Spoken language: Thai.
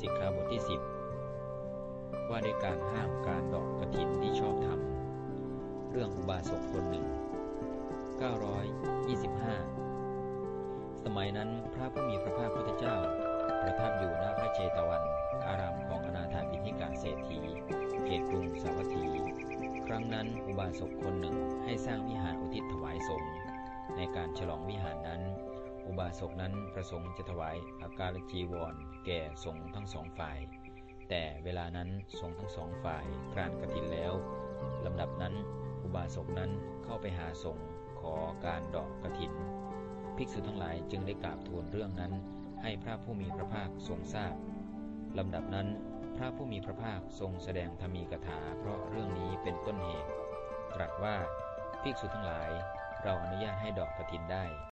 สิกขาบทที่ 10 ว่าด้วยการห้ามการดอกกระถินที่ชอบธรรมเรื่องอุบาสกคนหนึ่ง 925 สมัยนั้นพระผู้มีพระภาคพุทธเจ้า ประทับอยู่ณพระเจตวัน อารามของอนาถาบิณิกาเศรษฐีเขตกรุงสาวัตถี ครั้งนั้นอุบาสกคนหนึ่งให้สร้างวิหารอุทิศถวายสงฆ์ในการฉลองวิหารนั้น บาสกนั้นประสงค์จะถวายอาการจีวร แก่สงฆ์ทั้งสองฝ่าย แต่เวลานั้นสงฆ์ทั้งสองฝ่ายกรานกระถินแล้วลำดับนั้นอุบาสกนั้นเข้าไปหาสงฆ์ขอการดอกกระถิน ภิกษุทั้งหลายจึงได้กราบทูลเรื่องนั้น ให้พระผู้มีพระภาคทรงทราบลำดับนั้นพระผู้มีพระภาคทรงแสดงธรรมีกถาเพราะเรื่องนี้เป็นต้นเหตุ ตรัสว่าภิกษุทั้งหลายเราอนุญาตให้ดอกกระถินได้